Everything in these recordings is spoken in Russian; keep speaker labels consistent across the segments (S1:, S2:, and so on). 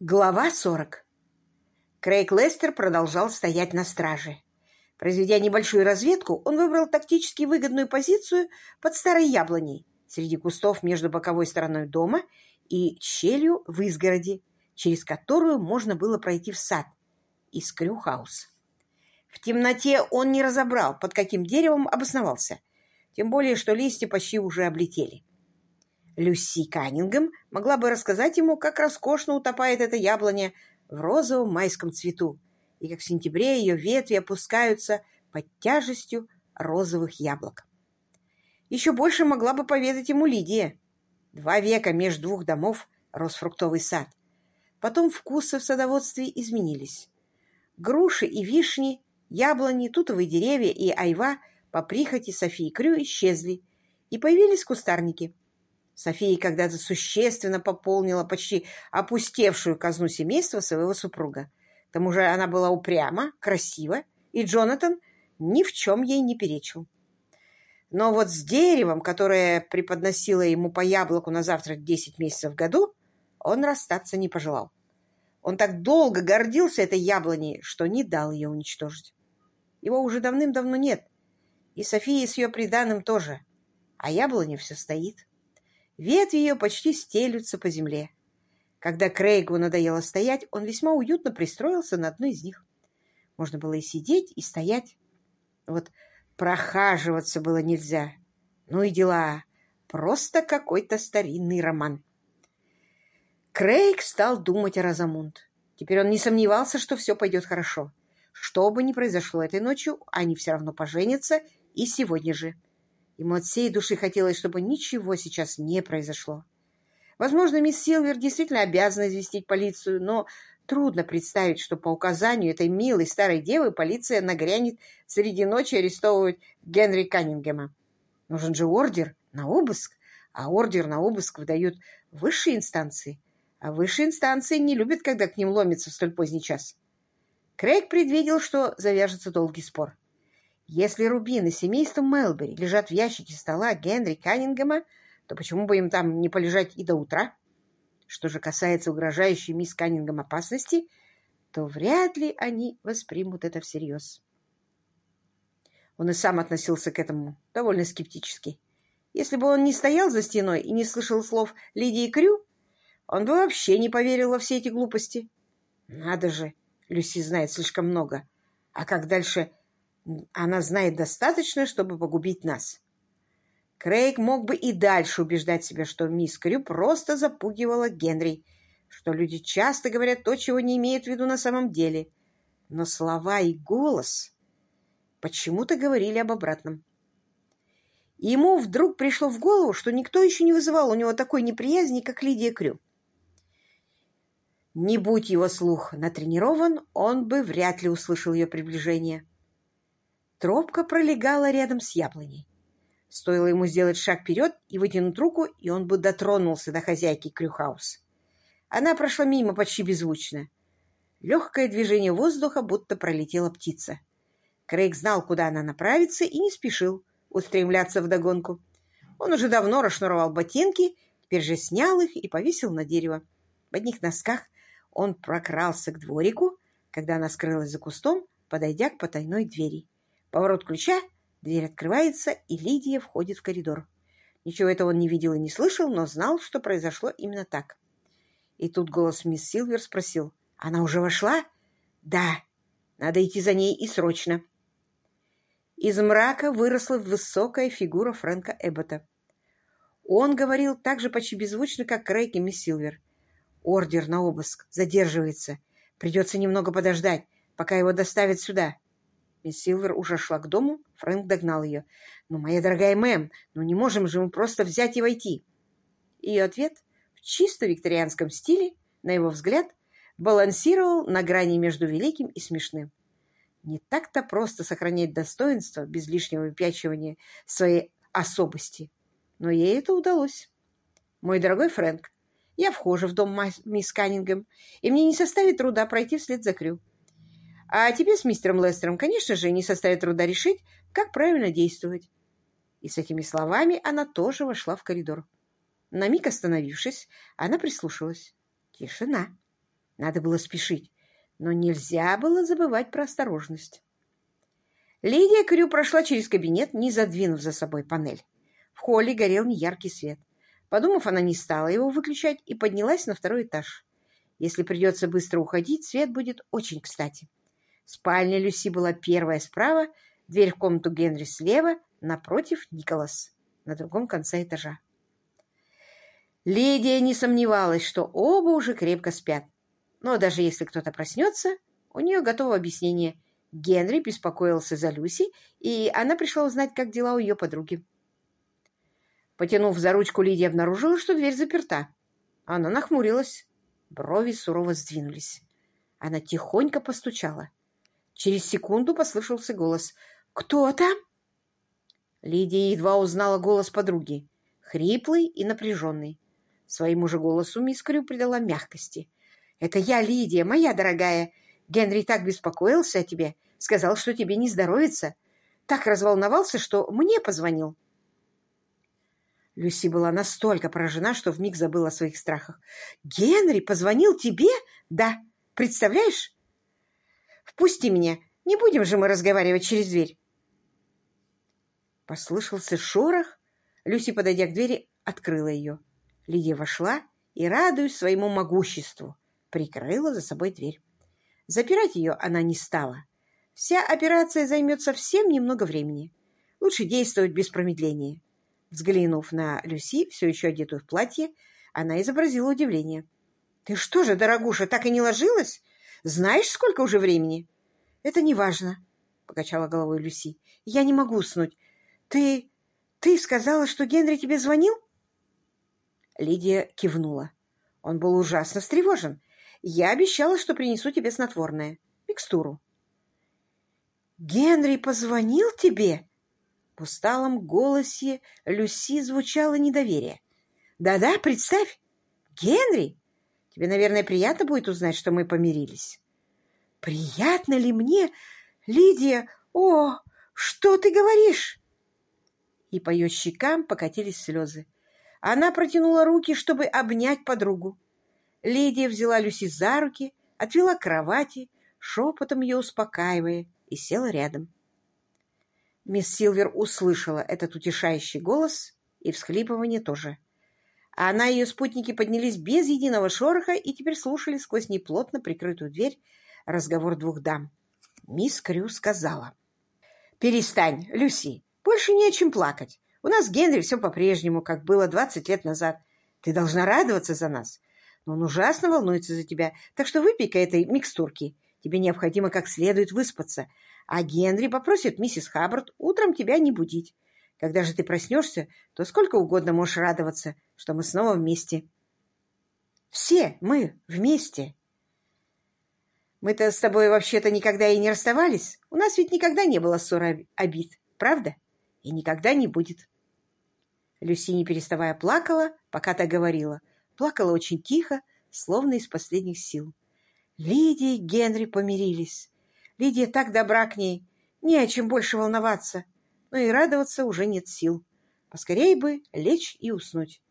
S1: Глава 40. Крейг Лестер продолжал стоять на страже. Произведя небольшую разведку, он выбрал тактически выгодную позицию под старой яблоней, среди кустов между боковой стороной дома и щелью в изгороди, через которую можно было пройти в сад из Крюхаус. В темноте он не разобрал, под каким деревом обосновался, тем более, что листья почти уже облетели. Люси Каннингем могла бы рассказать ему, как роскошно утопает эта яблоня в розовом майском цвету, и как в сентябре ее ветви опускаются под тяжестью розовых яблок. Еще больше могла бы поведать ему Лидия. Два века между двух домов рос фруктовый сад. Потом вкусы в садоводстве изменились. Груши и вишни, яблони, тутовые деревья и айва по прихоти Софии Крю исчезли, и появились кустарники – София когда-то существенно пополнила почти опустевшую казну семейства своего супруга. К тому же она была упряма, красива, и Джонатан ни в чем ей не перечил. Но вот с деревом, которое преподносило ему по яблоку на завтрак десять месяцев в году, он расстаться не пожелал. Он так долго гордился этой яблоней, что не дал ее уничтожить. Его уже давным-давно нет, и Софии с ее приданым тоже, а яблоня все стоит. Ветви ее почти стелются по земле. Когда Крейгу надоело стоять, он весьма уютно пристроился на одной из них. Можно было и сидеть, и стоять. Вот прохаживаться было нельзя. Ну и дела. Просто какой-то старинный роман. Крейг стал думать о Розамунд. Теперь он не сомневался, что все пойдет хорошо. Что бы ни произошло этой ночью, они все равно поженятся и сегодня же. Ему от всей души хотелось, чтобы ничего сейчас не произошло. Возможно, мисс Силвер действительно обязана известить полицию, но трудно представить, что по указанию этой милой старой девы полиция нагрянет среди ночи арестовывать Генри Каннингема. Нужен же ордер на обыск, а ордер на обыск выдают высшие инстанции, а высшие инстанции не любят, когда к ним ломятся в столь поздний час. Крейг предвидел, что завяжется долгий спор. Если рубины семейства Мелбери лежат в ящике стола Генри Каннингема, то почему бы им там не полежать и до утра? Что же касается угрожающей мисс Каннингем опасности, то вряд ли они воспримут это всерьез. Он и сам относился к этому довольно скептически. Если бы он не стоял за стеной и не слышал слов Лидии Крю, он бы вообще не поверил во все эти глупости. Надо же, Люси знает слишком много. А как дальше она знает достаточно, чтобы погубить нас. Крейг мог бы и дальше убеждать себя, что мисс Крю просто запугивала Генри, что люди часто говорят то, чего не имеют в виду на самом деле. Но слова и голос почему-то говорили об обратном. Ему вдруг пришло в голову, что никто еще не вызывал у него такой неприязни, как Лидия Крю. Не будь его слух натренирован, он бы вряд ли услышал ее приближение. Тропка пролегала рядом с яблоней. Стоило ему сделать шаг вперед и вытянуть руку, и он бы дотронулся до хозяйки Крюхаус. Она прошла мимо почти беззвучно. Легкое движение воздуха, будто пролетела птица. Крейг знал, куда она направится, и не спешил устремляться вдогонку. Он уже давно расшнуровал ботинки, теперь же снял их и повесил на дерево. В одних носках он прокрался к дворику, когда она скрылась за кустом, подойдя к потайной двери. Поворот ключа, дверь открывается, и Лидия входит в коридор. Ничего этого он не видел и не слышал, но знал, что произошло именно так. И тут голос мисс Силвер спросил, «Она уже вошла?» «Да, надо идти за ней и срочно». Из мрака выросла высокая фигура Фрэнка Эббота. Он говорил так же почти беззвучно, как Крейг и мисс Силвер. «Ордер на обыск задерживается. Придется немного подождать, пока его доставят сюда. Мисс Силвер уже шла к дому, Фрэнк догнал ее. «Ну, моя дорогая мэм, ну не можем же мы просто взять и войти!» Ее ответ в чисто викторианском стиле, на его взгляд, балансировал на грани между великим и смешным. Не так-то просто сохранять достоинство без лишнего выпячивания своей особости. Но ей это удалось. «Мой дорогой Фрэнк, я вхожа в дом мисс Каннингем, и мне не составит труда пройти вслед за Крю. А тебе с мистером Лестером, конечно же, не составит труда решить, как правильно действовать. И с этими словами она тоже вошла в коридор. На миг остановившись, она прислушалась. Тишина. Надо было спешить, но нельзя было забывать про осторожность. Лидия Крю прошла через кабинет, не задвинув за собой панель. В холле горел неяркий свет. Подумав, она не стала его выключать и поднялась на второй этаж. Если придется быстро уходить, свет будет очень кстати. Спальня Люси была первая справа, дверь в комнату Генри слева, напротив Николас, на другом конце этажа. Лидия не сомневалась, что оба уже крепко спят. Но даже если кто-то проснется, у нее готово объяснение. Генри беспокоился за Люси, и она пришла узнать, как дела у ее подруги. Потянув за ручку, Лидия обнаружила, что дверь заперта. Она нахмурилась. Брови сурово сдвинулись. Она тихонько постучала. Через секунду послышался голос. «Кто там?» Лидия едва узнала голос подруги. Хриплый и напряженный. Своему же голосу мисс Крю придала мягкости. «Это я, Лидия, моя дорогая. Генри так беспокоился о тебе. Сказал, что тебе не здоровится. Так разволновался, что мне позвонил». Люси была настолько поражена, что вмиг забыла о своих страхах. «Генри позвонил тебе? Да. Представляешь?» «Впусти меня. Не будем же мы разговаривать через дверь». Послышался шорох. Люси, подойдя к двери, открыла ее. Лидия вошла и, радуясь своему могуществу, прикрыла за собой дверь. Запирать ее она не стала. Вся операция займет совсем немного времени. Лучше действовать без промедления. Взглянув на Люси, все еще одетую в платье, она изобразила удивление. «Ты что же, дорогуша, так и не ложилась? Знаешь, сколько уже времени?» «Это не важно», — покачала головой Люси. «Я не могу уснуть. Ты... ты сказала, что Генри тебе звонил?» Лидия кивнула. Он был ужасно встревожен. «Я обещала, что принесу тебе снотворное. Микстуру». «Генри позвонил тебе?» В усталом голосе Люси звучало недоверие. «Да-да, представь! Генри! Тебе, наверное, приятно будет узнать, что мы помирились». «Приятно ли мне? Лидия! О, что ты говоришь?» И по ее щекам покатились слезы. Она протянула руки, чтобы обнять подругу. Лидия взяла Люси за руки, отвела к кровати, шепотом ее успокаивая, и села рядом. Мисс Силвер услышала этот утешающий голос и всхлипывание тоже. А она и ее спутники поднялись без единого шороха и теперь слушали сквозь неплотно прикрытую дверь разговор двух дам. Мисс Крю сказала. «Перестань, Люси, больше не о чем плакать. У нас с Генри все по-прежнему, как было двадцать лет назад. Ты должна радоваться за нас. Но он ужасно волнуется за тебя, так что выпей-ка этой микстурки. Тебе необходимо как следует выспаться, а Генри попросит миссис Хаббард утром тебя не будить. Когда же ты проснешься, то сколько угодно можешь радоваться, что мы снова вместе. Все мы вместе. Мы-то с тобой вообще-то никогда и не расставались. У нас ведь никогда не было ссор обид, правда? И никогда не будет. Люси, не переставая, плакала, пока та говорила. Плакала очень тихо, словно из последних сил. Лидия и Генри помирились. Лидия так добра к ней, не о чем больше волноваться, но и радоваться уже нет сил. Поскорей бы лечь и уснуть.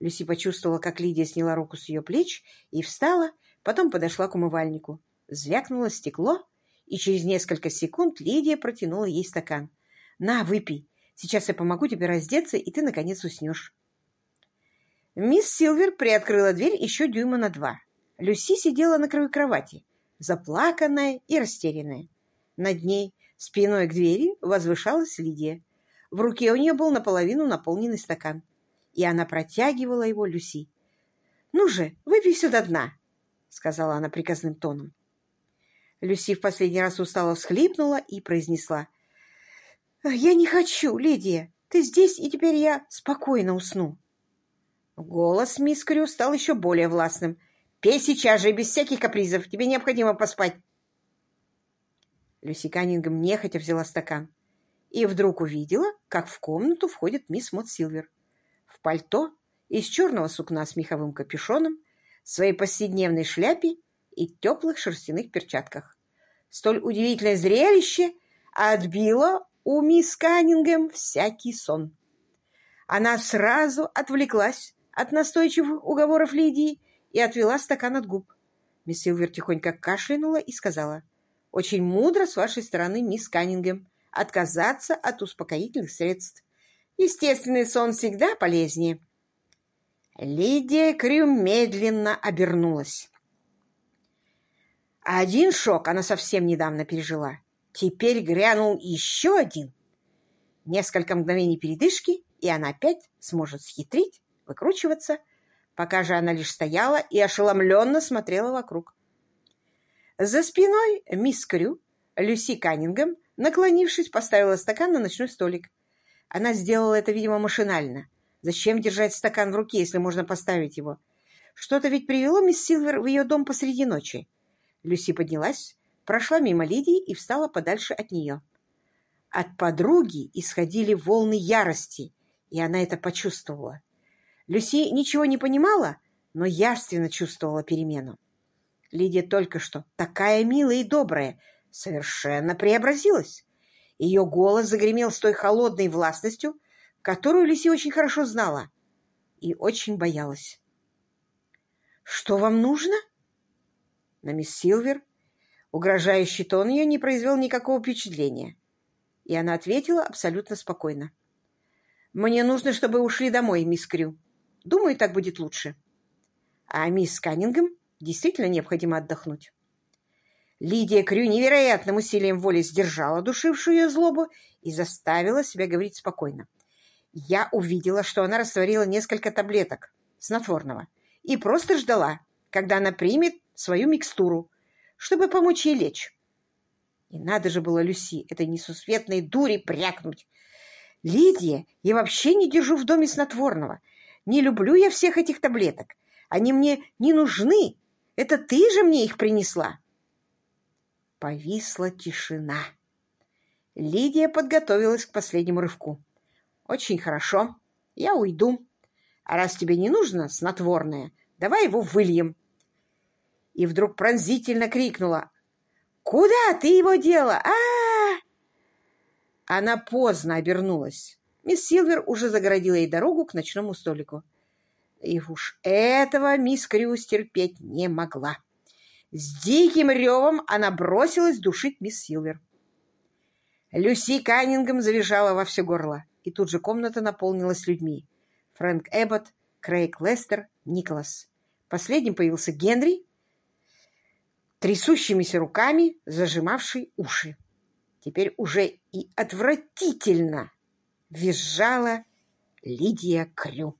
S1: Люси почувствовала, как Лидия сняла руку с ее плеч и встала, потом подошла к умывальнику. Звякнуло стекло, и через несколько секунд Лидия протянула ей стакан. «На, выпей. Сейчас я помогу тебе раздеться, и ты, наконец, уснешь». Мисс Силвер приоткрыла дверь еще дюйма на два. Люси сидела на краю кровати, заплаканная и растерянная. Над ней, спиной к двери, возвышалась Лидия. В руке у нее был наполовину наполненный стакан, и она протягивала его Люси. «Ну же, выпей до дна», — сказала она приказным тоном. Люси в последний раз устало всхлипнула и произнесла. «Я не хочу, Лидия. Ты здесь, и теперь я спокойно усну». Голос мисс Крю стал еще более властным. Пей сейчас же, без всяких капризов. Тебе необходимо поспать. Люси Каннингем нехотя взяла стакан и вдруг увидела, как в комнату входит мисс Мот Силвер. В пальто из черного сукна с меховым капюшоном, своей повседневной шляпе и теплых шерстяных перчатках. Столь удивительное зрелище отбило у мисс Каннингем всякий сон. Она сразу отвлеклась от настойчивых уговоров Лидии и отвела стакан от губ. Мисс Силвер тихонько кашлянула и сказала. «Очень мудро с вашей стороны, мисс Каннингем, отказаться от успокоительных средств. Естественный сон всегда полезнее». Лидия Крю медленно обернулась. Один шок она совсем недавно пережила. Теперь грянул еще один. Несколько мгновений передышки, и она опять сможет схитрить, выкручиваться, пока же она лишь стояла и ошеломленно смотрела вокруг. За спиной мисс Крю, Люси Каннингем, наклонившись, поставила стакан на ночной столик. Она сделала это, видимо, машинально. Зачем держать стакан в руке, если можно поставить его? Что-то ведь привело мисс Силвер в ее дом посреди ночи. Люси поднялась, прошла мимо Лидии и встала подальше от нее. От подруги исходили волны ярости, и она это почувствовала. Люси ничего не понимала, но явственно чувствовала перемену. Лидия только что, такая милая и добрая, совершенно преобразилась. Ее голос загремел с той холодной властностью, которую Люси очень хорошо знала и очень боялась. «Что вам нужно?» На мисс Силвер угрожающий тон ее не произвел никакого впечатления, и она ответила абсолютно спокойно. «Мне нужно, чтобы ушли домой, мисс Крю. Думаю, так будет лучше. А мисс Каннингем действительно необходимо отдохнуть». Лидия Крю невероятным усилием воли сдержала душившую ее злобу и заставила себя говорить спокойно. Я увидела, что она растворила несколько таблеток снотворного и просто ждала, когда она примет свою микстуру, чтобы помочь ей лечь. И надо же было Люси, этой несусветной дури, брякнуть. «Лидия, я вообще не держу в доме снотворного. Не люблю я всех этих таблеток. Они мне не нужны. Это ты же мне их принесла». Повисла тишина. Лидия подготовилась к последнему рывку. Очень хорошо. Я уйду. А раз тебе не нужно снотворное, давай его выльем. И вдруг пронзительно крикнула. Куда ты его дела? А, -а, а Она поздно обернулась. Мисс Силвер уже загородила ей дорогу к ночному столику. И уж этого мисс Крюс терпеть не могла. С диким ревом она бросилась душить мисс Силвер. Люси Каннингем завизжала во все горло и тут же комната наполнилась людьми. Фрэнк Эббот, Крейг Лестер, Николас. Последним появился Генри, трясущимися руками зажимавший уши. Теперь уже и отвратительно визжала Лидия Крю.